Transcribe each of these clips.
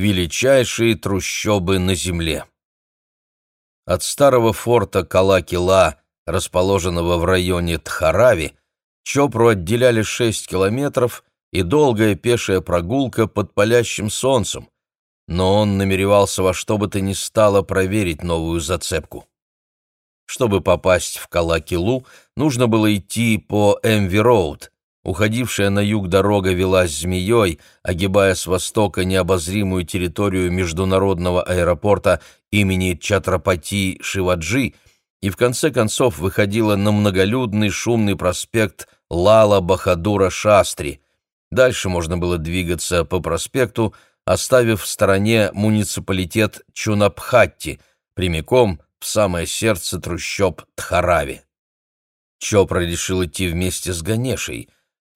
величайшие трущобы на земле. От старого форта Калакила, расположенного в районе Тхарави, Чопру отделяли шесть километров и долгая пешая прогулка под палящим солнцем, но он намеревался во что бы то ни стало проверить новую зацепку. Чтобы попасть в Калакилу, нужно было идти по Эмви-Роуд. Уходившая на юг дорога велась змеей, огибая с востока необозримую территорию международного аэропорта имени Чатрапати Шиваджи и в конце концов выходила на многолюдный шумный проспект Лала Бахадура Шастри. Дальше можно было двигаться по проспекту, оставив в стороне муниципалитет Чунапхатти, прямиком в самое сердце трущоб Тхарави. Чопра решил идти вместе с Ганешей.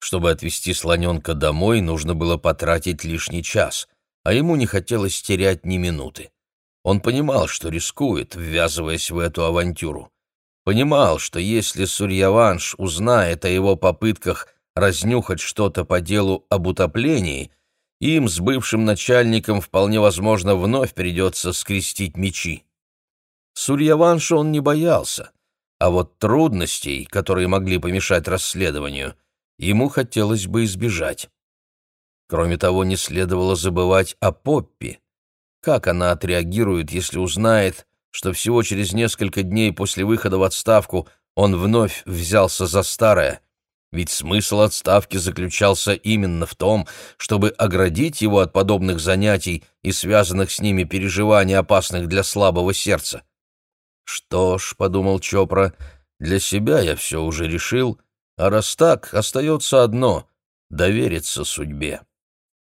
Чтобы отвезти слоненка домой, нужно было потратить лишний час, а ему не хотелось терять ни минуты. Он понимал, что рискует, ввязываясь в эту авантюру. Понимал, что если Сурьяванш узнает о его попытках разнюхать что-то по делу об утоплении, им с бывшим начальником вполне возможно вновь придется скрестить мечи. Сурьяванша он не боялся, а вот трудностей, которые могли помешать расследованию, ему хотелось бы избежать. Кроме того, не следовало забывать о Поппи. Как она отреагирует, если узнает, что всего через несколько дней после выхода в отставку он вновь взялся за старое? Ведь смысл отставки заключался именно в том, чтобы оградить его от подобных занятий и связанных с ними переживаний, опасных для слабого сердца. «Что ж», — подумал Чопра, — «для себя я все уже решил, а раз так, остается одно — довериться судьбе».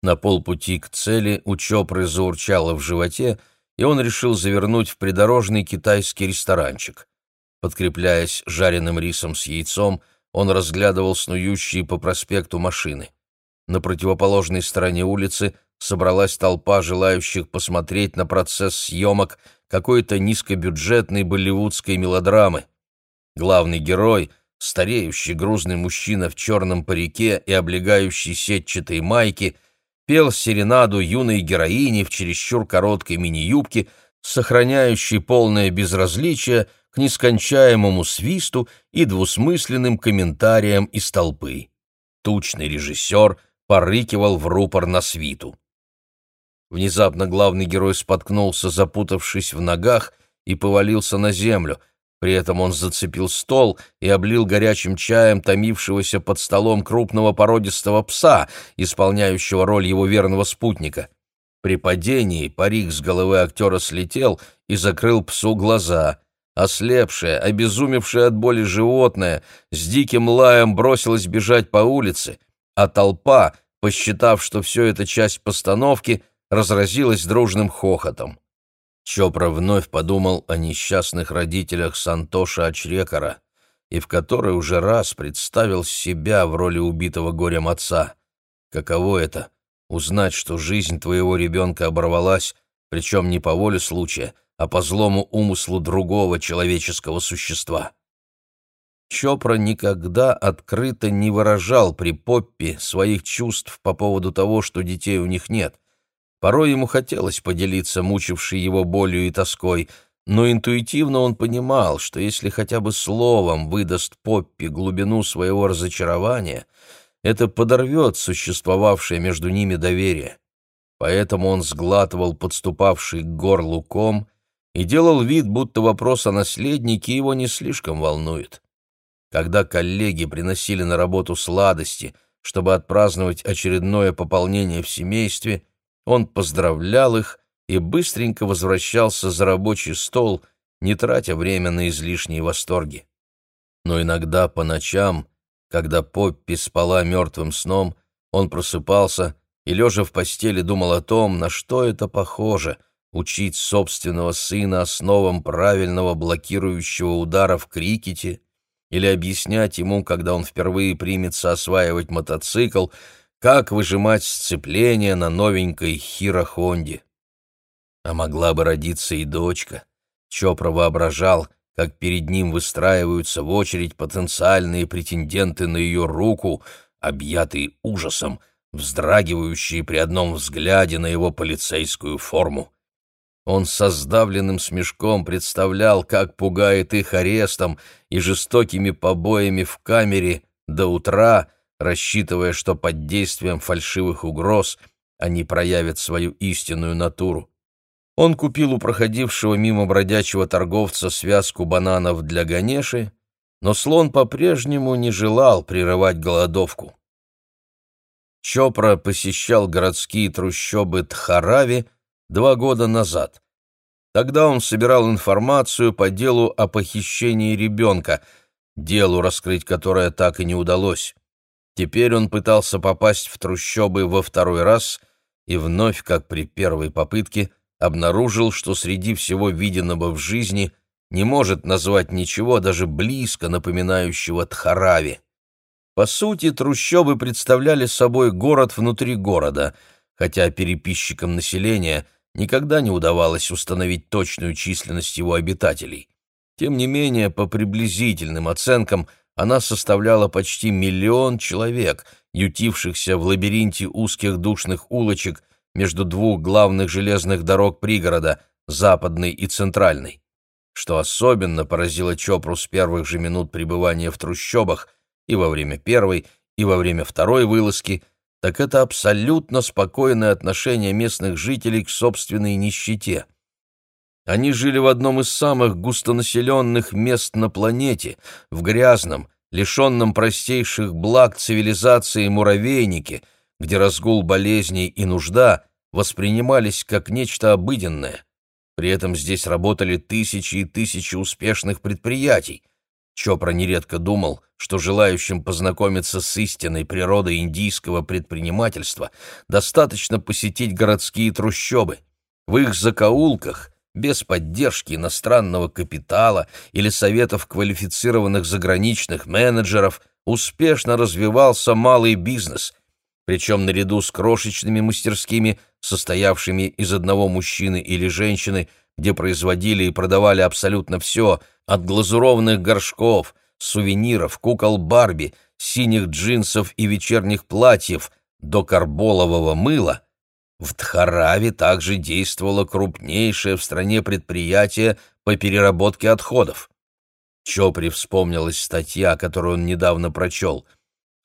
На полпути к цели у Чопры заурчало в животе, и он решил завернуть в придорожный китайский ресторанчик. Подкрепляясь жареным рисом с яйцом, он разглядывал снующие по проспекту машины. На противоположной стороне улицы собралась толпа желающих посмотреть на процесс съемок какой-то низкобюджетной болливудской мелодрамы. Главный герой, стареющий грузный мужчина в черном парике и облегающий сетчатой майки, пел серенаду юной героини в чересчур короткой мини-юбке, сохраняющей полное безразличие к нескончаемому свисту и двусмысленным комментариям из толпы. Тучный режиссер порыкивал в рупор на свиту. Внезапно главный герой споткнулся, запутавшись в ногах, и повалился на землю. При этом он зацепил стол и облил горячим чаем томившегося под столом крупного породистого пса, исполняющего роль его верного спутника. При падении парик с головы актера слетел и закрыл псу глаза. Ослепшее, обезумевшее от боли животное с диким лаем бросилось бежать по улице, а толпа, посчитав, что все это часть постановки, — разразилась дружным хохотом. Чопра вновь подумал о несчастных родителях Сантоша Ачрекара и в который уже раз представил себя в роли убитого горем отца. Каково это — узнать, что жизнь твоего ребенка оборвалась, причем не по воле случая, а по злому умыслу другого человеческого существа. Чопра никогда открыто не выражал при Поппи своих чувств по поводу того, что детей у них нет, Порой ему хотелось поделиться мучившей его болью и тоской, но интуитивно он понимал, что если хотя бы словом выдаст Поппи глубину своего разочарования, это подорвет существовавшее между ними доверие. Поэтому он сглатывал подступавший к горлу ком и делал вид, будто вопрос о наследнике его не слишком волнует. Когда коллеги приносили на работу сладости, чтобы отпраздновать очередное пополнение в семействе – он поздравлял их и быстренько возвращался за рабочий стол, не тратя время на излишние восторги. Но иногда по ночам, когда Поппи спала мертвым сном, он просыпался и, лежа в постели, думал о том, на что это похоже — учить собственного сына основам правильного блокирующего удара в крикете или объяснять ему, когда он впервые примется осваивать мотоцикл, как выжимать сцепление на новенькой Хиро-Хонде. А могла бы родиться и дочка. Чопра воображал, как перед ним выстраиваются в очередь потенциальные претенденты на ее руку, объятые ужасом, вздрагивающие при одном взгляде на его полицейскую форму. Он со сдавленным смешком представлял, как пугает их арестом и жестокими побоями в камере до утра, рассчитывая, что под действием фальшивых угроз они проявят свою истинную натуру. Он купил у проходившего мимо бродячего торговца связку бананов для Ганеши, но слон по-прежнему не желал прерывать голодовку. Чопра посещал городские трущобы Тхарави два года назад. Тогда он собирал информацию по делу о похищении ребенка, делу, раскрыть которое так и не удалось. Теперь он пытался попасть в трущобы во второй раз и вновь, как при первой попытке, обнаружил, что среди всего виденного в жизни не может назвать ничего даже близко напоминающего Тхарави. По сути, трущобы представляли собой город внутри города, хотя переписчикам населения никогда не удавалось установить точную численность его обитателей. Тем не менее, по приблизительным оценкам, она составляла почти миллион человек, ютившихся в лабиринте узких душных улочек между двух главных железных дорог пригорода, западной и центральной. Что особенно поразило Чопру с первых же минут пребывания в трущобах и во время первой, и во время второй вылазки, так это абсолютно спокойное отношение местных жителей к собственной нищете. Они жили в одном из самых густонаселенных мест на планете, в грязном, лишенном простейших благ цивилизации муравейнике – где разгул болезней и нужда воспринимались как нечто обыденное. При этом здесь работали тысячи и тысячи успешных предприятий. Чопра нередко думал, что желающим познакомиться с истинной природой индийского предпринимательства достаточно посетить городские трущобы. В их закоулках, без поддержки иностранного капитала или советов квалифицированных заграничных менеджеров, успешно развивался малый бизнес – причем наряду с крошечными мастерскими, состоявшими из одного мужчины или женщины, где производили и продавали абсолютно все, от глазурованных горшков, сувениров, кукол Барби, синих джинсов и вечерних платьев до карболового мыла, в Тхараве также действовало крупнейшее в стране предприятие по переработке отходов. Чопри вспомнилась статья, которую он недавно прочел —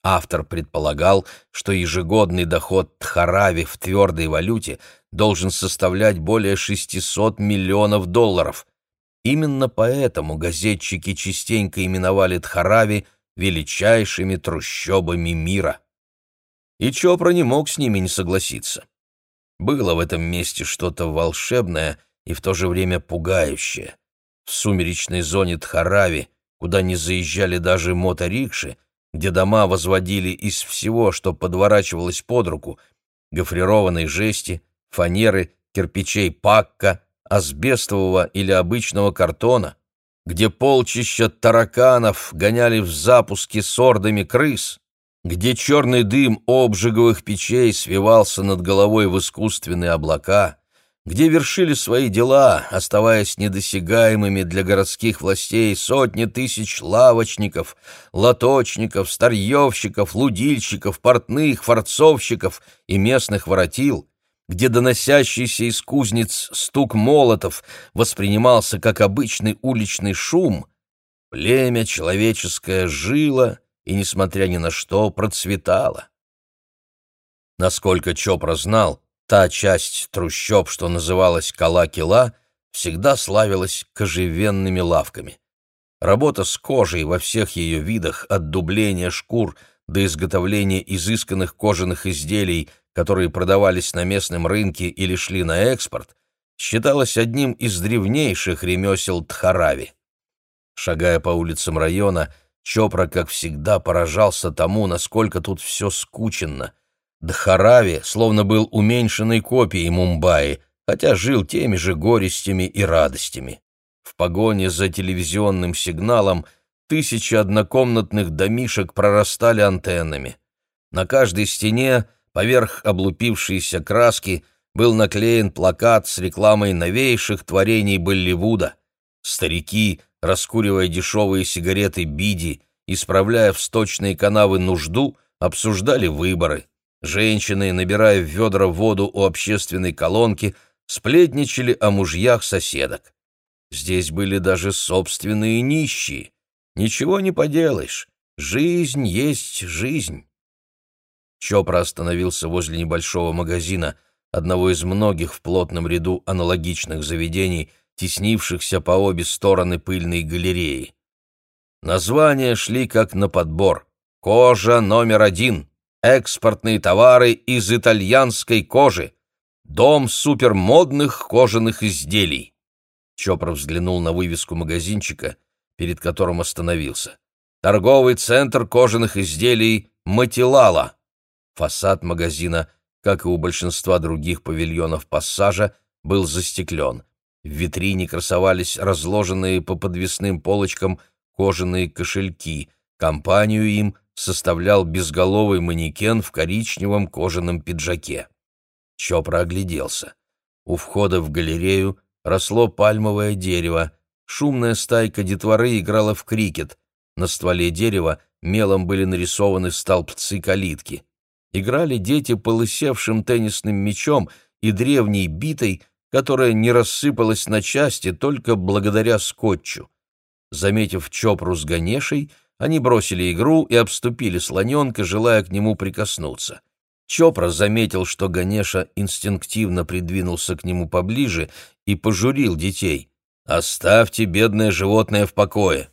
Автор предполагал, что ежегодный доход Тхарави в твердой валюте должен составлять более 600 миллионов долларов. Именно поэтому газетчики частенько именовали Тхарави величайшими трущобами мира. И Чопра не мог с ними не согласиться. Было в этом месте что-то волшебное и в то же время пугающее. В сумеречной зоне Тхарави, куда не заезжали даже моторикши, где дома возводили из всего, что подворачивалось под руку, гофрированной жести, фанеры, кирпичей пакка, асбестового или обычного картона, где полчища тараканов гоняли в запуске с ордами крыс, где черный дым обжиговых печей свивался над головой в искусственные облака, где вершили свои дела, оставаясь недосягаемыми для городских властей сотни тысяч лавочников, лоточников, старьевщиков, лудильщиков, портных, форцовщиков и местных воротил, где доносящийся из кузниц стук молотов воспринимался как обычный уличный шум, племя человеческое жило и, несмотря ни на что, процветало. Насколько Чопра знал, Та часть трущоб, что называлась Кала-Кила, всегда славилась кожевенными лавками. Работа с кожей во всех ее видах, от дубления шкур до изготовления изысканных кожаных изделий, которые продавались на местном рынке или шли на экспорт, считалась одним из древнейших ремесел Тхарави. Шагая по улицам района, Чопра, как всегда, поражался тому, насколько тут все скученно. Дхарави словно был уменьшенной копией Мумбаи, хотя жил теми же горестями и радостями. В погоне за телевизионным сигналом тысячи однокомнатных домишек прорастали антеннами. На каждой стене, поверх облупившейся краски, был наклеен плакат с рекламой новейших творений Болливуда. Старики, раскуривая дешевые сигареты биди, исправляя в сточные канавы нужду, обсуждали выборы. Женщины, набирая в ведра воду у общественной колонки, сплетничали о мужьях соседок. Здесь были даже собственные нищие. Ничего не поделаешь. Жизнь есть жизнь. Чопра остановился возле небольшого магазина, одного из многих в плотном ряду аналогичных заведений, теснившихся по обе стороны пыльной галереи. Названия шли как на подбор. «Кожа номер один», «Экспортные товары из итальянской кожи», «Дом супермодных кожаных изделий». Чопра взглянул на вывеску магазинчика, перед которым остановился. «Торговый центр кожаных изделий Матилала». Фасад магазина, как и у большинства других павильонов пассажа, был застеклен. В витрине красовались разложенные по подвесным полочкам кожаные кошельки. Компанию им составлял безголовый манекен в коричневом кожаном пиджаке. Чопра огляделся. У входа в галерею росло пальмовое дерево, шумная стайка детворы играла в крикет, на стволе дерева мелом были нарисованы столбцы калитки. Играли дети полысевшим теннисным мячом и древней битой, которая не рассыпалась на части только благодаря скотчу. Заметив Чопру с Ганешей, они бросили игру и обступили слоненка, желая к нему прикоснуться. Чопра заметил, что Ганеша инстинктивно придвинулся к нему поближе и пожурил детей. «Оставьте бедное животное в покое!»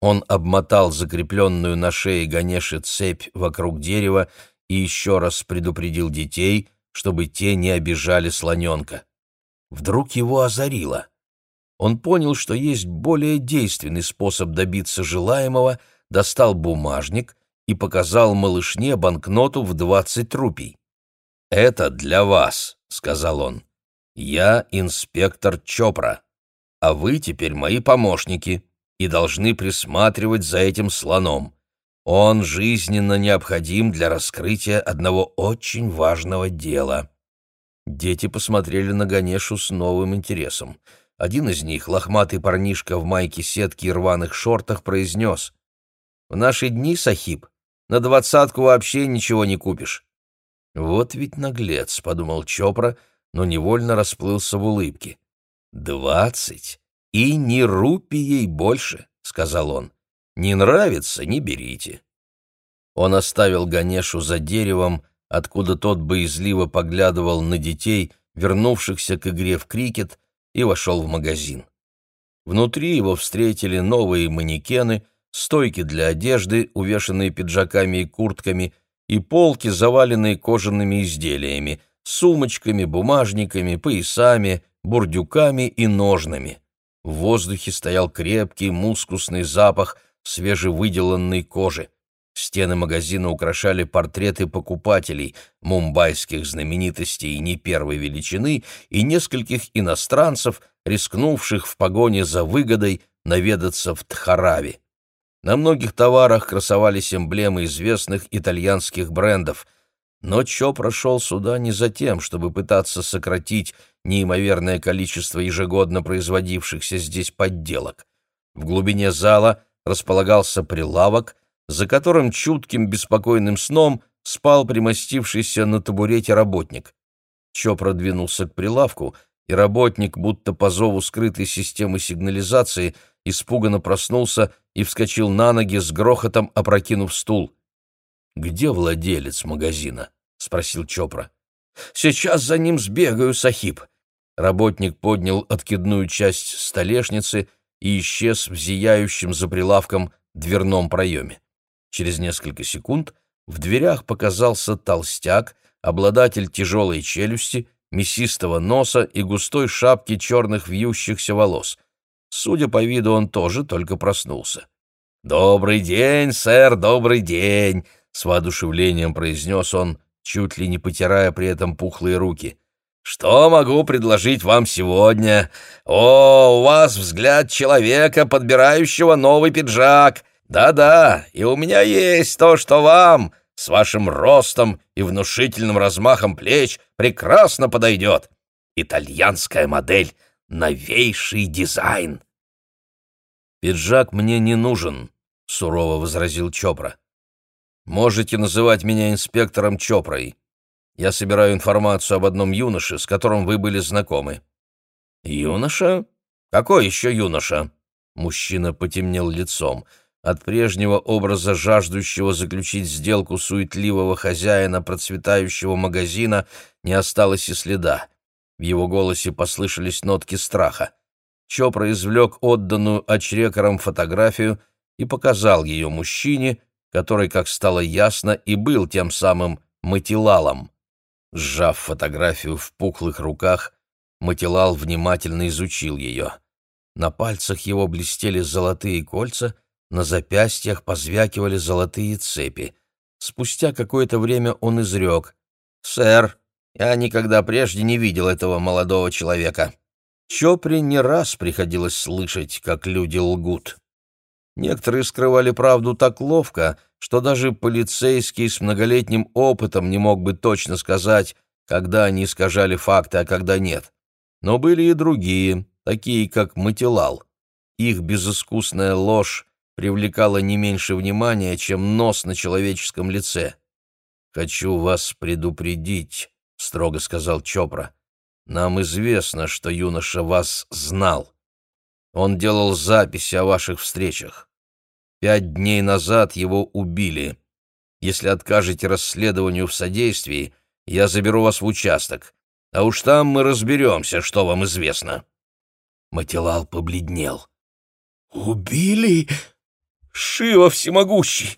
Он обмотал закрепленную на шее Ганеши цепь вокруг дерева и еще раз предупредил детей, чтобы те не обижали слоненка. Вдруг его озарило. Он понял, что есть более действенный способ добиться желаемого, достал бумажник и показал малышне банкноту в двадцать рупий. «Это для вас», — сказал он. «Я инспектор Чопра, а вы теперь мои помощники и должны присматривать за этим слоном. Он жизненно необходим для раскрытия одного очень важного дела». Дети посмотрели на Ганешу с новым интересом. Один из них, лохматый парнишка в майке сетки и рваных шортах, произнес. «В наши дни, Сахиб, на двадцатку вообще ничего не купишь». «Вот ведь наглец», — подумал Чопра, но невольно расплылся в улыбке. «Двадцать? И ни рупией больше», — сказал он. «Не нравится — не берите». Он оставил Ганешу за деревом, откуда тот боязливо поглядывал на детей, вернувшихся к игре в крикет, и вошел в магазин. Внутри его встретили новые манекены — стойки для одежды, увешанные пиджаками и куртками, и полки, заваленные кожаными изделиями, сумочками, бумажниками, поясами, бурдюками и ножнами. В воздухе стоял крепкий мускусный запах свежевыделанной кожи. Стены магазина украшали портреты покупателей, мумбайских знаменитостей не первой величины и нескольких иностранцев, рискнувших в погоне за выгодой наведаться в Тхарави. На многих товарах красовались эмблемы известных итальянских брендов. Но Чо прошел сюда не за тем, чтобы пытаться сократить неимоверное количество ежегодно производившихся здесь подделок. В глубине зала располагался прилавок, за которым чутким беспокойным сном спал примостившийся на табурете работник. Чо продвинулся к прилавку, и работник, будто по зову скрытой системы сигнализации, испуганно проснулся и вскочил на ноги с грохотом, опрокинув стул. «Где владелец магазина?» — спросил Чопра. «Сейчас за ним сбегаю, Сахиб». Работник поднял откидную часть столешницы и исчез в зияющем за прилавком дверном проеме. Через несколько секунд в дверях показался толстяк, обладатель тяжелой челюсти, мясистого носа и густой шапки черных вьющихся волос — Судя по виду, он тоже только проснулся. «Добрый день, сэр, добрый день!» — с воодушевлением произнес он, чуть ли не потирая при этом пухлые руки. «Что могу предложить вам сегодня? О, у вас взгляд человека, подбирающего новый пиджак. Да-да, и у меня есть то, что вам, с вашим ростом и внушительным размахом плеч, прекрасно подойдет. Итальянская модель — новейший дизайн. «Пиджак мне не нужен», — сурово возразил Чопра. Можете называть меня инспектором Чопрой. Я собираю информацию об одном юноше, с которым вы были знакомы». «Юноша? Какой еще юноша?» Мужчина потемнел лицом. От прежнего образа жаждущего заключить сделку суетливого хозяина процветающего магазина не осталось и следа. В его голосе послышались нотки страха. Чопра извлек отданную очрекором фотографию и показал ее мужчине, который, как стало ясно, и был тем самым Матилалом. Сжав фотографию в пухлых руках, Матилал внимательно изучил ее. На пальцах его блестели золотые кольца, на запястьях позвякивали золотые цепи. Спустя какое-то время он изрек. «Сэр, я никогда прежде не видел этого молодого человека». Чопре не раз приходилось слышать, как люди лгут. Некоторые скрывали правду так ловко, что даже полицейский с многолетним опытом не мог бы точно сказать, когда они искажали факты, а когда нет. Но были и другие, такие как Матилал. Их безыскусная ложь привлекала не меньше внимания, чем нос на человеческом лице. «Хочу вас предупредить», — строго сказал Чопра. «Нам известно, что юноша вас знал. Он делал записи о ваших встречах. Пять дней назад его убили. Если откажете расследованию в содействии, я заберу вас в участок, а уж там мы разберемся, что вам известно». Матилал побледнел. «Убили? Шива всемогущий!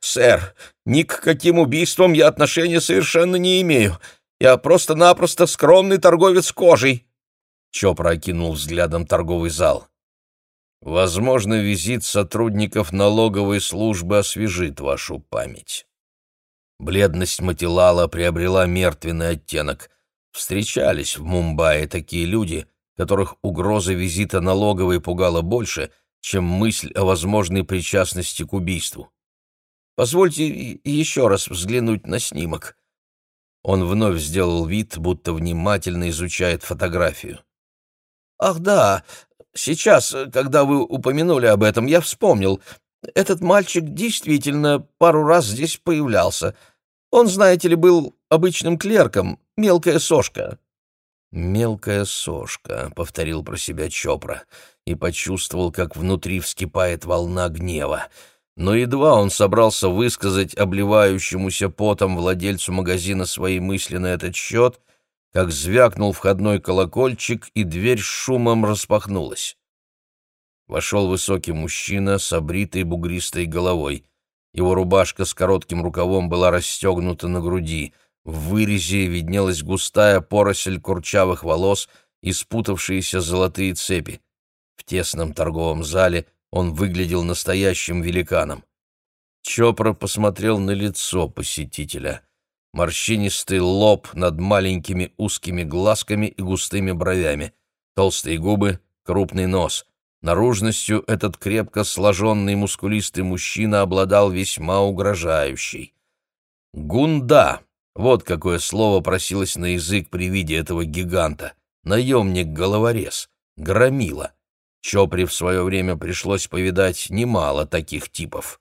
Сэр, ни к каким убийствам я отношения совершенно не имею. Я просто-напросто скромный торговец кожей». Чопра окинул взглядом торговый зал. «Возможно, визит сотрудников налоговой службы освежит вашу память». Бледность Матилала приобрела мертвенный оттенок. Встречались в Мумбаи такие люди, которых угроза визита налоговой пугала больше, чем мысль о возможной причастности к убийству. «Позвольте еще раз взглянуть на снимок». Он вновь сделал вид, будто внимательно изучает фотографию. «Ах да, сейчас, когда вы упомянули об этом, я вспомнил. Этот мальчик действительно пару раз здесь появлялся. Он, знаете ли, был обычным клерком, мелкая сошка». «Мелкая сошка», — повторил про себя Чопра, и почувствовал, как внутри вскипает волна гнева. Но едва он собрался высказать обливающемуся потом владельцу магазина свои мысли на этот счет, как звякнул входной колокольчик, и дверь шумом распахнулась. Вошел высокий мужчина с обритой бугристой головой. Его рубашка с коротким рукавом была расстегнута на груди — в вырезе виднелась густая поросль курчавых волос и спутавшиеся золотые цепи. В тесном торговом зале он выглядел настоящим великаном. Чопра посмотрел на лицо посетителя. Морщинистый лоб над маленькими узкими глазками и густыми бровями, толстые губы, крупный нос. Наружностью этот крепко сложенный мускулистый мужчина обладал весьма угрожающей. Гунда вот какое слово просилось на язык при виде этого гиганта. Наемник-головорез, громила. Чопри в свое время пришлось повидать немало таких типов.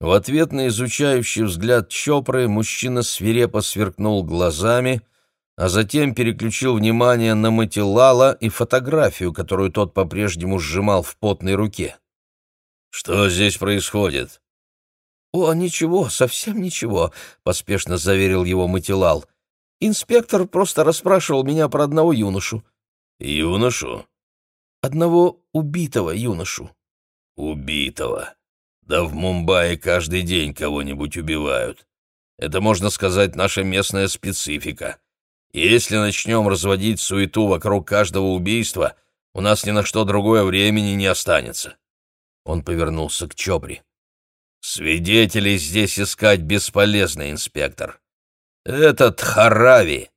В ответ на изучающий взгляд Чопры мужчина свирепо сверкнул глазами, а затем переключил внимание на Матилала и фотографию, которую тот по-прежнему сжимал в потной руке. «Что здесь происходит?» «О, ничего, совсем ничего», — поспешно заверил его Матилал. «Инспектор просто расспрашивал меня про одного юношу». «Юношу?» «Одного убитого юношу». «Убитого? Да в Мумбаи каждый день кого-нибудь убивают. Это, можно сказать, наша местная специфика. Если начнем разводить суету вокруг каждого убийства, у нас ни на что другое времени не останется». Он повернулся к Чопри. Свидетелей здесь искать бесполезно, инспектор. Этот Харави.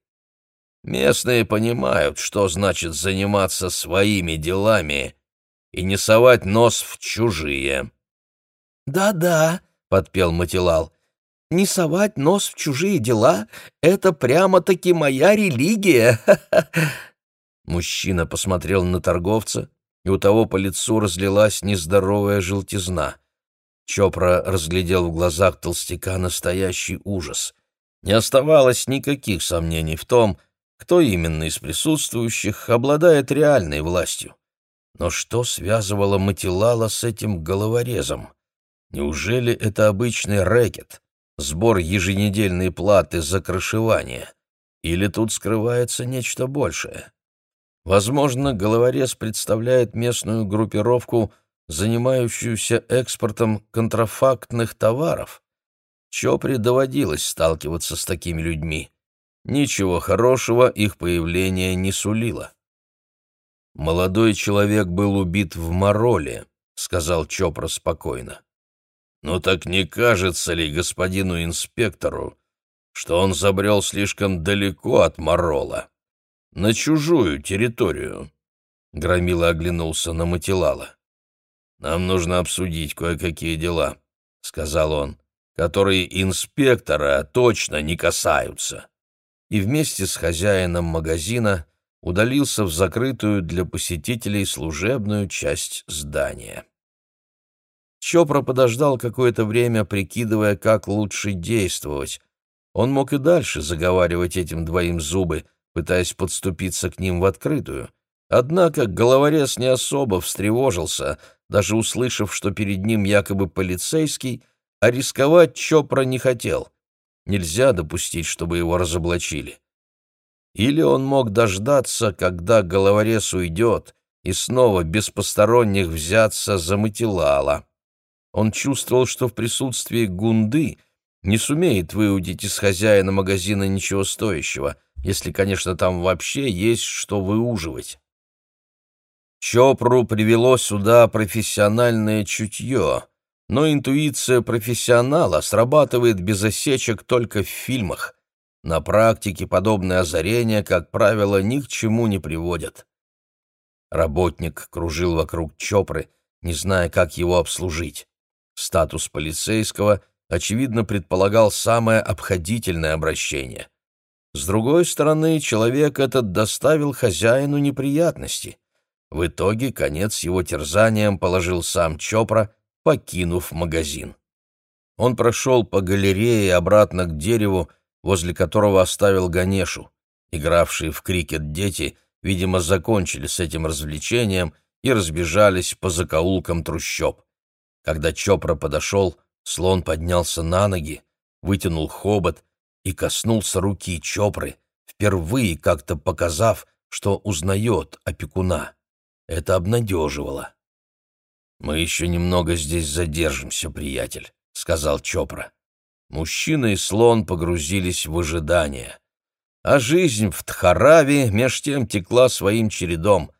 Местные понимают, что значит заниматься своими делами и не совать нос в чужие. «Да-да», — подпел Матилал, — «не совать нос в чужие дела — это прямо-таки моя религия». Мужчина посмотрел на торговца, и у того по лицу разлилась нездоровая желтизна. Чопра разглядел в глазах толстяка настоящий ужас. Не оставалось никаких сомнений в том, кто именно из присутствующих обладает реальной властью. Но что связывало Матилала с этим головорезом? Неужели это обычный рэкет, сбор еженедельной платы за крышевание? Или тут скрывается нечто большее? Возможно, головорез представляет местную группировку, занимающуюся экспортом контрафактных товаров. Чопре доводилось сталкиваться с такими людьми. Ничего хорошего их появление не сулило. «Молодой человек был убит в Мороле», — сказал Чопра спокойно. «Ну так не кажется ли господину инспектору, что он забрел слишком далеко от Морола, на чужую территорию?» Громила оглянулся на Матилала. «Нам нужно обсудить кое-какие дела», — сказал он, — «которые инспектора точно не касаются». И вместе с хозяином магазина удалился в закрытую для посетителей служебную часть здания. Чопра подождал какое-то время, прикидывая, как лучше действовать. Он мог и дальше заговаривать этим двоим зубы, пытаясь подступиться к ним в открытую. Однако головорез не особо встревожился, даже услышав, что перед ним якобы полицейский, а рисковать Чопра не хотел. Нельзя допустить, чтобы его разоблачили. Или он мог дождаться, когда головорез уйдет, и снова без посторонних взяться за Матилала. Он чувствовал, что в присутствии Гунды не сумеет выудить из хозяина магазина ничего стоящего, если, конечно, там вообще есть что выуживать. Чопру привело сюда профессиональное чутье, но интуиция профессионала срабатывает без осечек только в фильмах. На практике подобные озарения, как правило, ни к чему не приводят. Работник кружил вокруг Чопры, не зная, как его обслужить. Статус полицейского, очевидно, предполагал самое обходительное обращение. С другой стороны, человек этот доставил хозяину неприятности. В итоге конец его терзаниям положил сам Чопра, покинув магазин. Он прошел по галерее обратно к дереву, возле которого оставил Ганешу. Игравшие в крикет дети, видимо, закончили с этим развлечением и разбежались по закоулкам трущоб. Когда Чопра подошел, слон поднялся на ноги, вытянул хобот и коснулся руки Чопры, впервые как-то показав, что узнает опекуна. Это обнадеживало. «Мы еще немного здесь задержимся, приятель», — сказал Чопра. Мужчина и слон погрузились в ожидание. А жизнь в Тхараве меж тем текла своим чередом.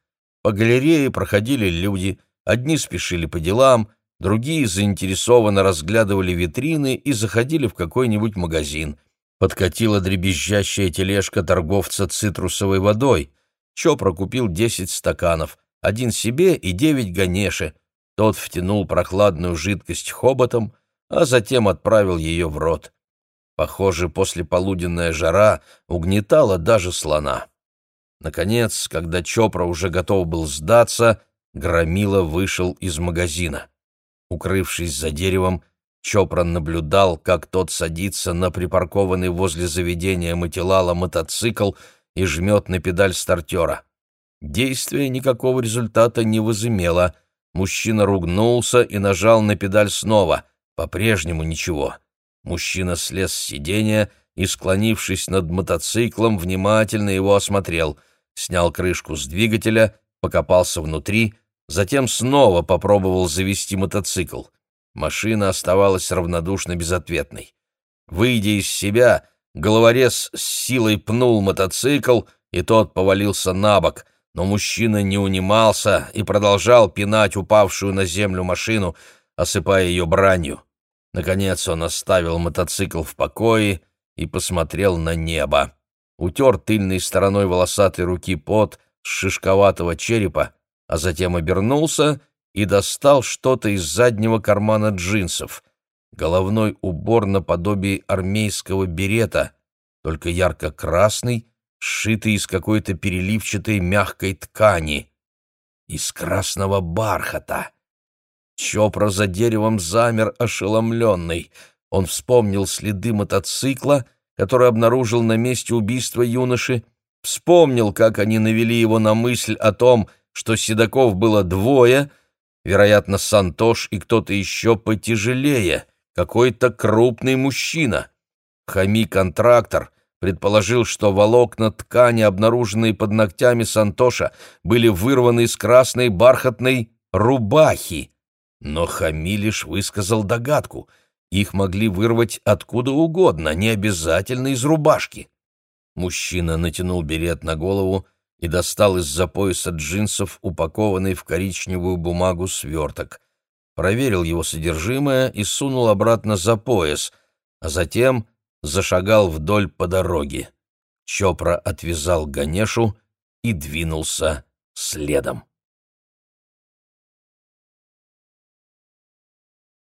По галерее проходили люди, одни спешили по делам, другие заинтересованно разглядывали витрины и заходили в какой-нибудь магазин. Подкатила дребезжащая тележка торговца цитрусовой водой. Чопра купил десять стаканов, один себе и девять ганеши. Тот втянул прохладную жидкость хоботом, а затем отправил ее в рот. Похоже, послеполуденная жара угнетала даже слона. Наконец, когда Чопра уже готов был сдаться, Громила вышел из магазина. Укрывшись за деревом, Чопра наблюдал, как тот садится на припаркованный возле заведения Матилала мотоцикл и жмет на педаль стартера. Действие никакого результата не возымело. Мужчина ругнулся и нажал на педаль снова — по-прежнему ничего. Мужчина слез с сиденья и, склонившись над мотоциклом, внимательно его осмотрел, снял крышку с двигателя, покопался внутри, затем снова попробовал завести мотоцикл. Машина оставалась равнодушно безответной. Выйдя из себя, головорез с силой пнул мотоцикл, и тот повалился на бок, но мужчина не унимался и продолжал пинать упавшую на землю машину, осыпая ее бранью. Наконец он оставил мотоцикл в покое и посмотрел на небо. Утер тыльной стороной волосатой руки пот с шишковатого черепа, а затем обернулся и достал что-то из заднего кармана джинсов. Головной убор наподобие армейского берета, только ярко-красный, сшитый из какой-то переливчатой мягкой ткани. Из красного бархата. Чопра за деревом замер ошеломленный. Он вспомнил следы мотоцикла, который обнаружил на месте убийства юноши, вспомнил, как они навели его на мысль о том, что седаков было двое, вероятно, Сантош и кто-то еще потяжелее, какой-то крупный мужчина. Хами-контрактор предположил, что волокна ткани, обнаруженные под ногтями Сантоша, были вырваны из красной бархатной рубахи. Но Хами лишь высказал догадку. Их могли вырвать откуда угодно, не обязательно из рубашки. Мужчина натянул берет на голову и достал из-за пояса джинсов упакованный в коричневую бумагу сверток. Проверил его содержимое и сунул обратно за пояс, а затем зашагал вдоль по дороге. Чопра отвязал Ганешу и двинулся следом.